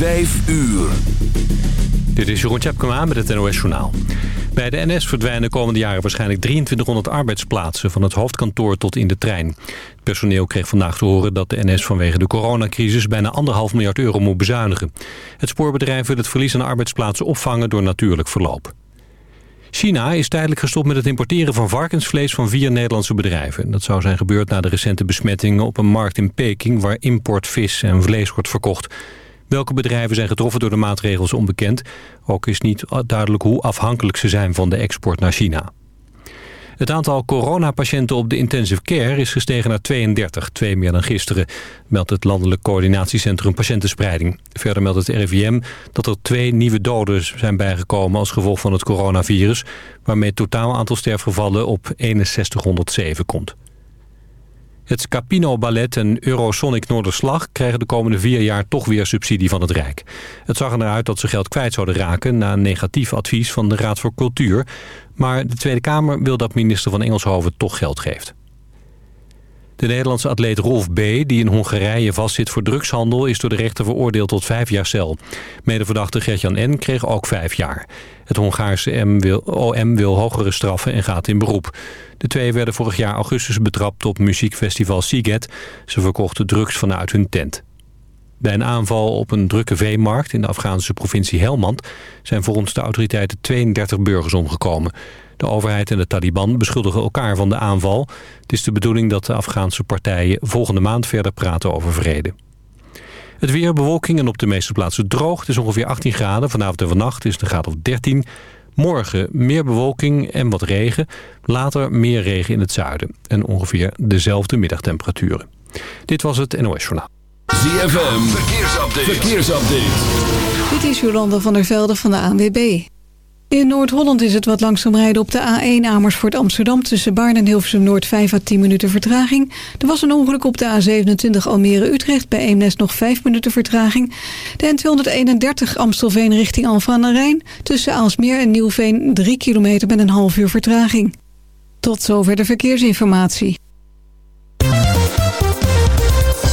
5 uur. Dit is Jeroen Tjepkema met het NOS Journaal. Bij de NS verdwijnen de komende jaren waarschijnlijk 2300 arbeidsplaatsen... van het hoofdkantoor tot in de trein. Het personeel kreeg vandaag te horen dat de NS vanwege de coronacrisis... bijna anderhalf miljard euro moet bezuinigen. Het spoorbedrijf wil het verlies aan arbeidsplaatsen opvangen door natuurlijk verloop. China is tijdelijk gestopt met het importeren van varkensvlees van vier Nederlandse bedrijven. Dat zou zijn gebeurd na de recente besmettingen op een markt in Peking... waar import vis en vlees wordt verkocht... Welke bedrijven zijn getroffen door de maatregels onbekend. Ook is niet duidelijk hoe afhankelijk ze zijn van de export naar China. Het aantal coronapatiënten op de intensive care is gestegen naar 32, twee meer dan gisteren, meldt het Landelijk Coördinatiecentrum Patiëntenspreiding. Verder meldt het RIVM dat er twee nieuwe doden zijn bijgekomen als gevolg van het coronavirus, waarmee het totaal aantal sterfgevallen op 6107 komt. Het Scapino Ballet en Eurosonic Noorderslag krijgen de komende vier jaar toch weer subsidie van het Rijk. Het zag eruit dat ze geld kwijt zouden raken na negatief advies van de Raad voor Cultuur. Maar de Tweede Kamer wil dat minister van Engelshoven toch geld geeft. De Nederlandse atleet Rolf B., die in Hongarije vastzit voor drugshandel... is door de rechter veroordeeld tot vijf jaar cel. Medeverdachte Gertjan N. kreeg ook vijf jaar. Het Hongaarse M wil, OM wil hogere straffen en gaat in beroep. De twee werden vorig jaar augustus betrapt op muziekfestival Siget. Ze verkochten drugs vanuit hun tent. Bij een aanval op een drukke veemarkt in de Afghaanse provincie Helmand... zijn volgens de autoriteiten 32 burgers omgekomen. De overheid en de Taliban beschuldigen elkaar van de aanval. Het is de bedoeling dat de Afghaanse partijen volgende maand verder praten over vrede. Het weer, bewolking en op de meeste plaatsen droog. Het is ongeveer 18 graden. Vanavond en vannacht is het een graad of 13. Morgen meer bewolking en wat regen. Later meer regen in het zuiden. En ongeveer dezelfde middagtemperaturen. Dit was het NOS Journaal. ZFM, verkeersupdate. verkeersupdate. Dit is Jolanda van der Velde van de ANWB. In Noord-Holland is het wat langzaam rijden op de A1 Amersfoort Amsterdam... tussen Baarn en Hilversum Noord 5 à 10 minuten vertraging. Er was een ongeluk op de A27 Almere Utrecht... bij Eemnes nog 5 minuten vertraging. De N231 Amstelveen richting Alphen aan de Rijn... tussen Aalsmeer en Nieuwveen 3 kilometer met een half uur vertraging. Tot zover de verkeersinformatie.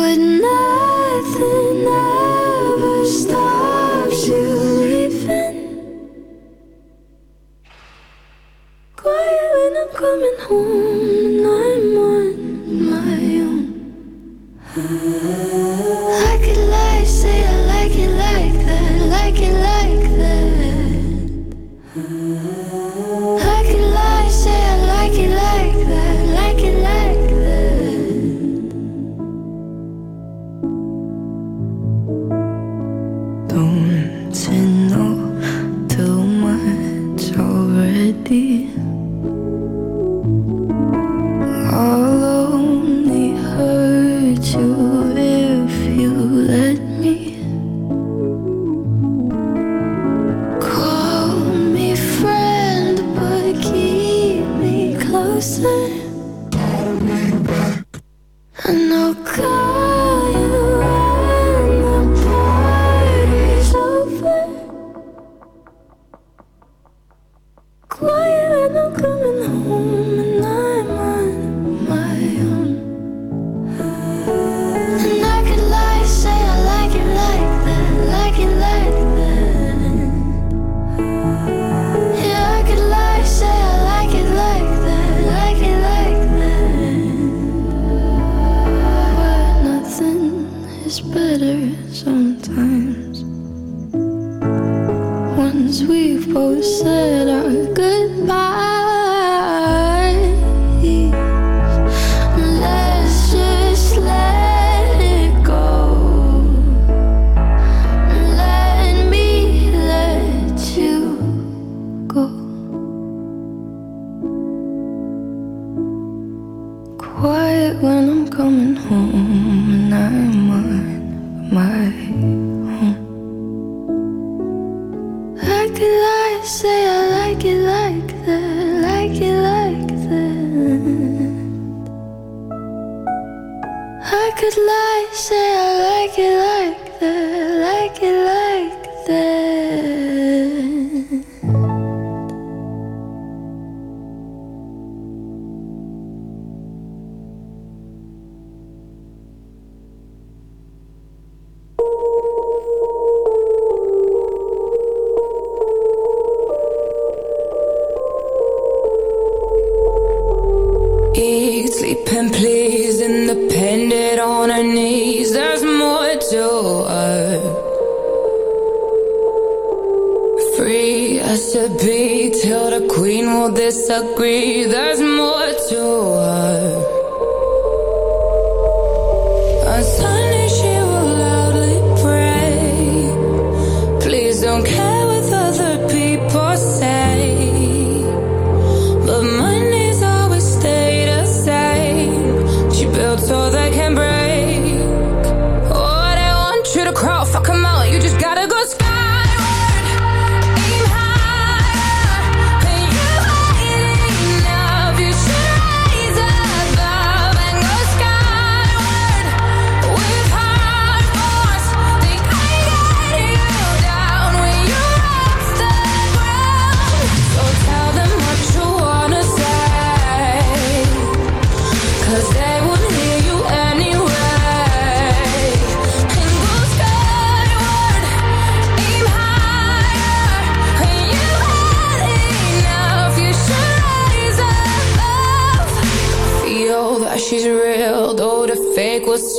but home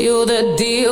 you the deal.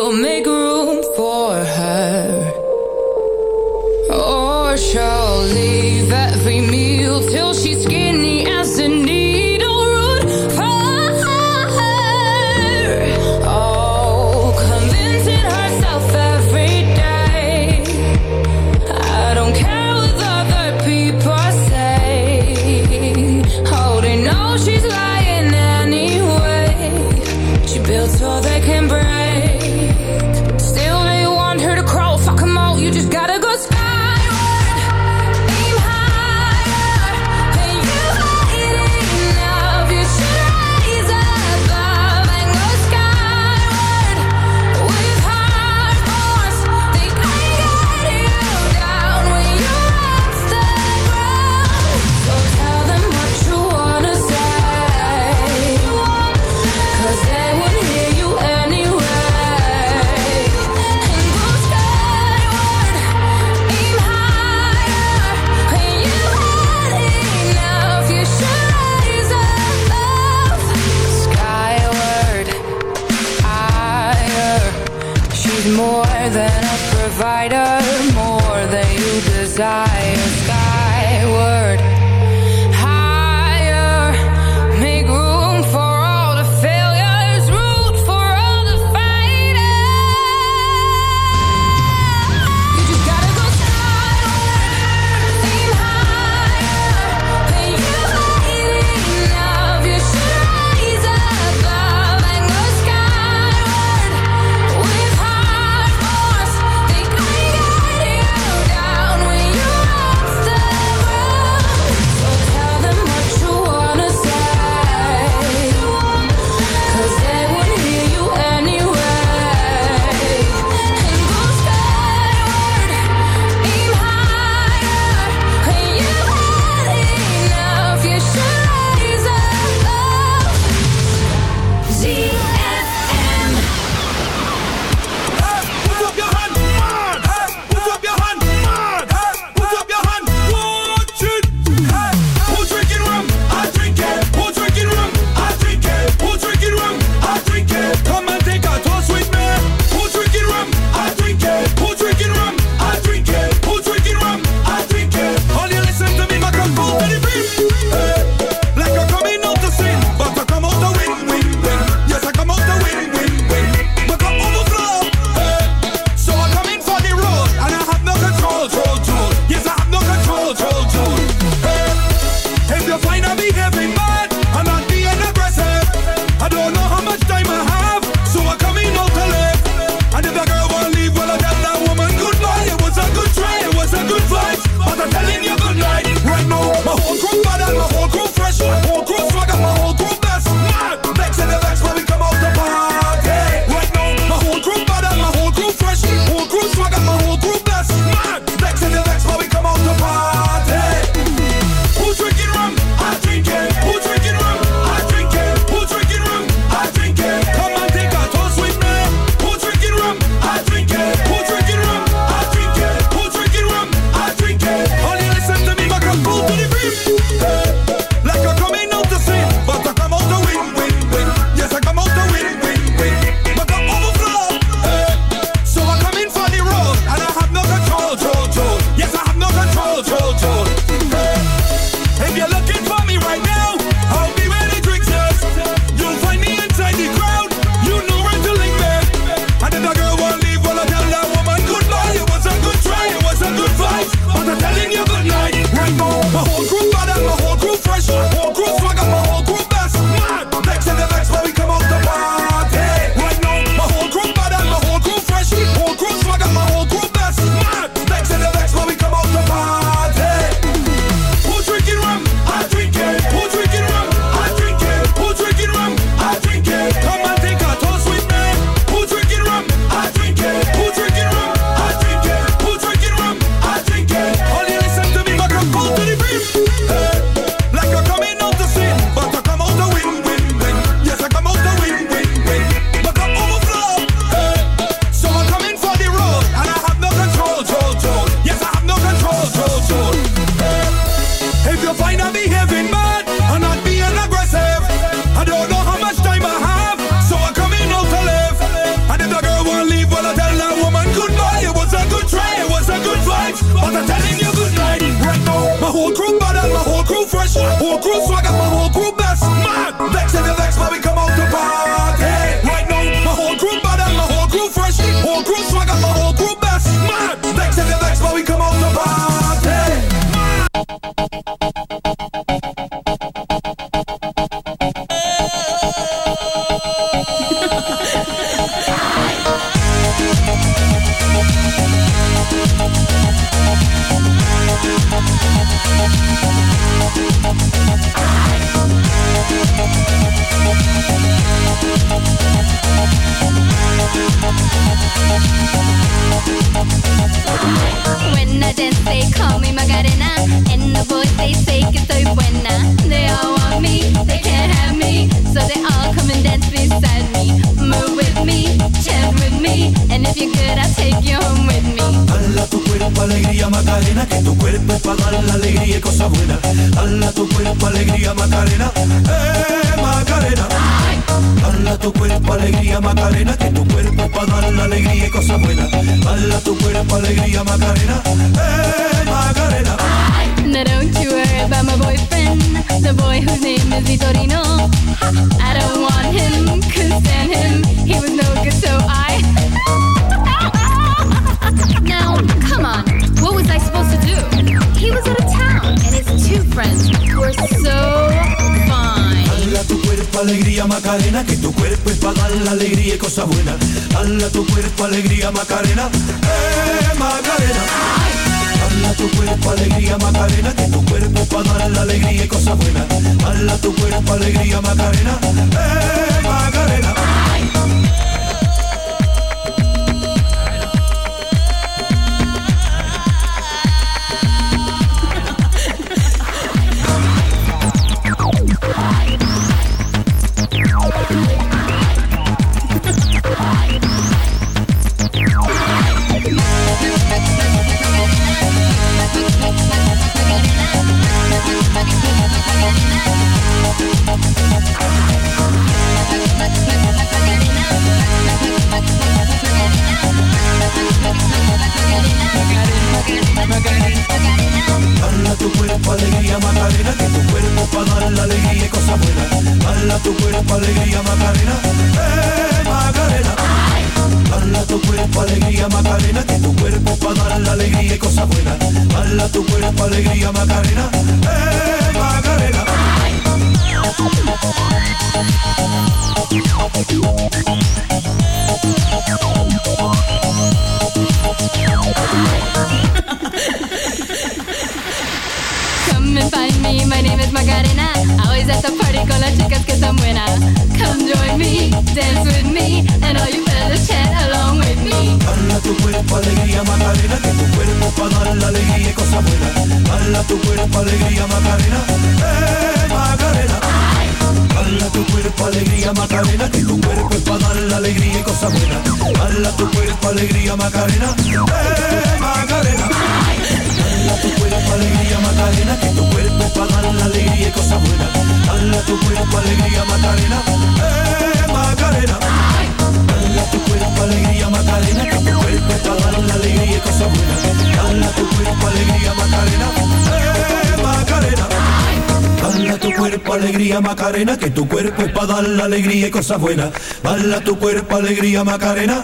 cosas. Bala tu cuerpo, alegría, Macarena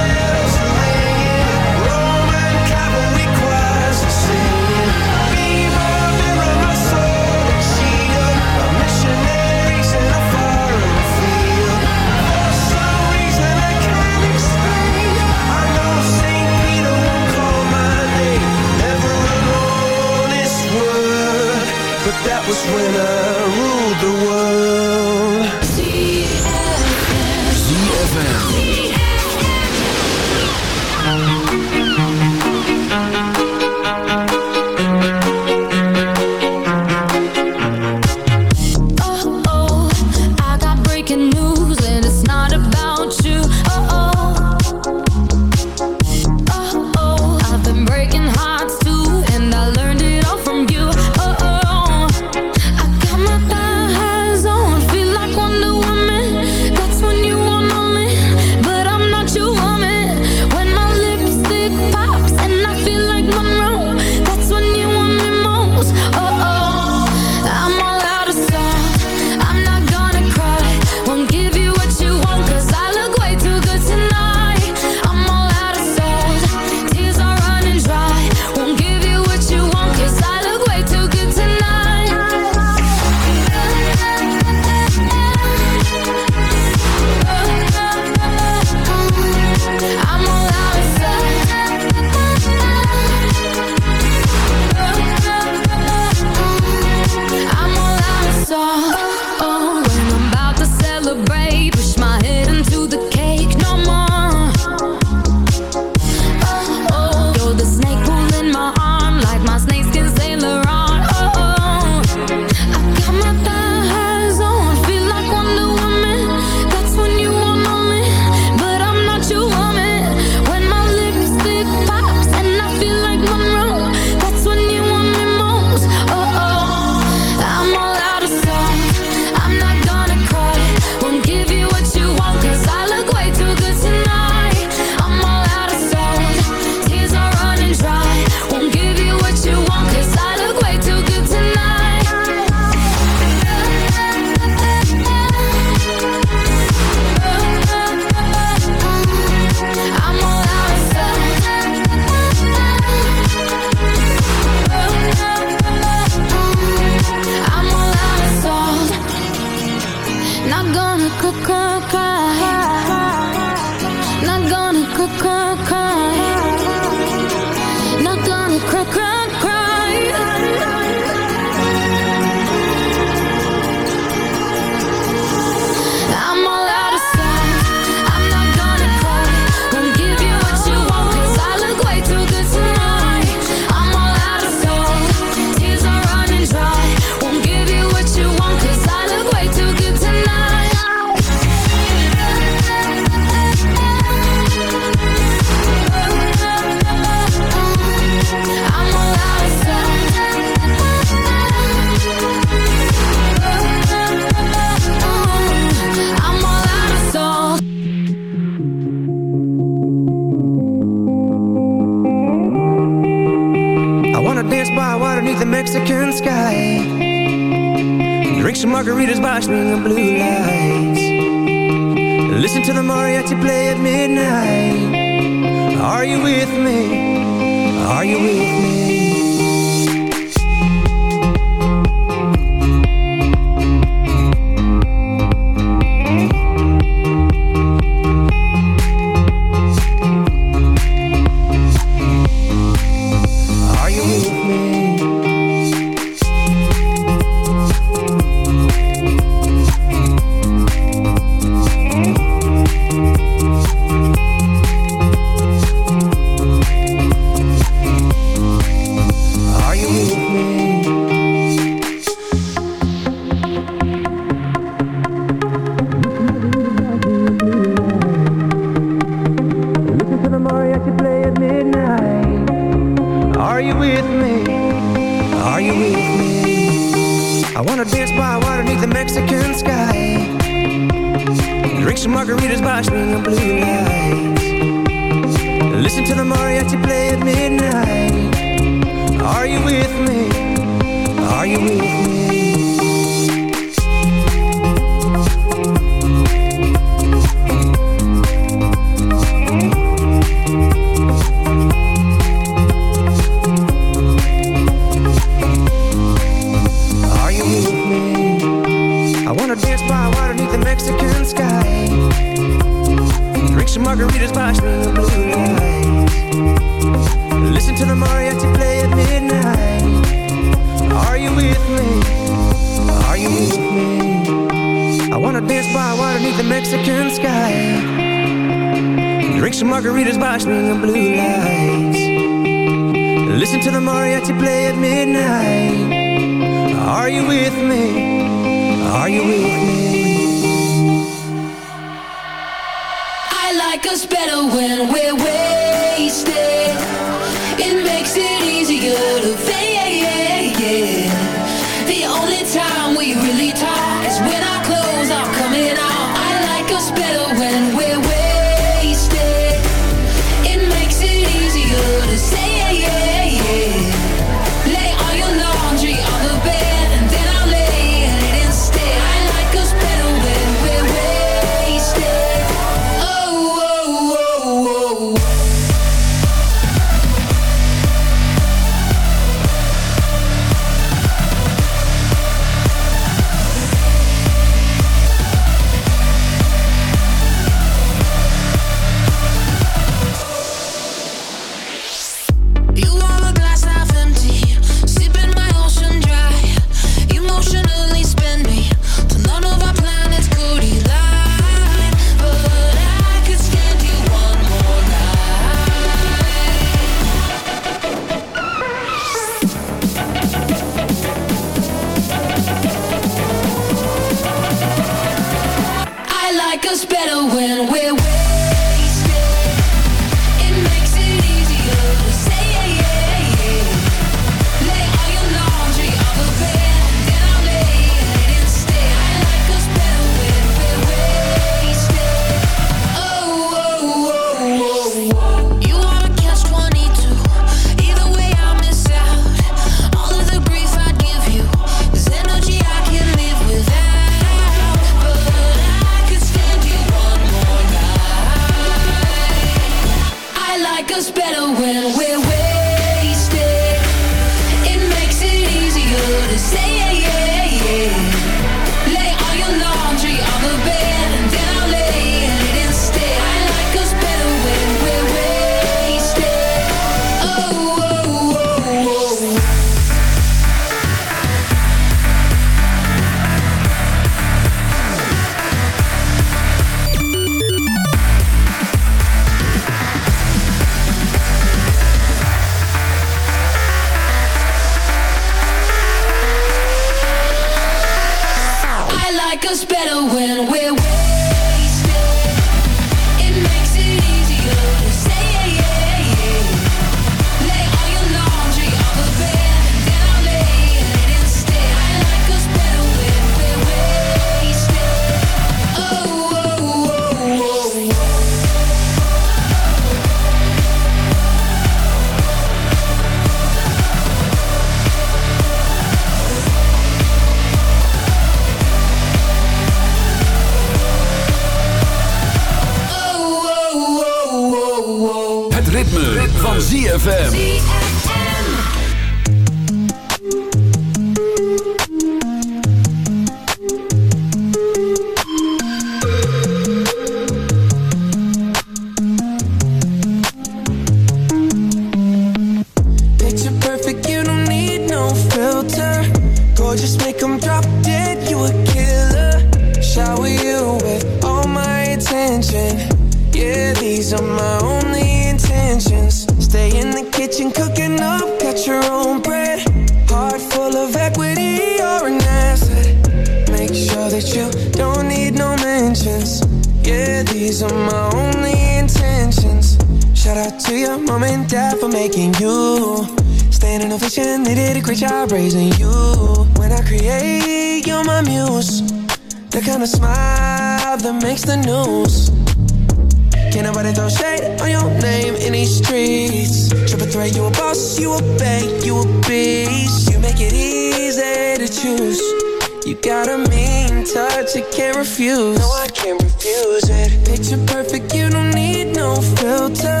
I can't refuse it. Picture perfect, you don't need no filter.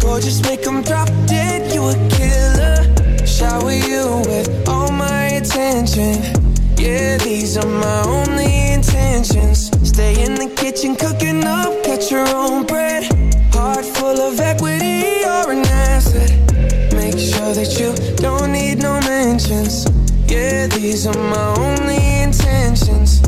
Gorgeous, make them drop dead, you a killer. Shower you with all my attention. Yeah, these are my only intentions. Stay in the kitchen, cooking up, get your own bread. Heart full of equity, you're an asset. Make sure that you don't need no mentions. Yeah, these are my only intentions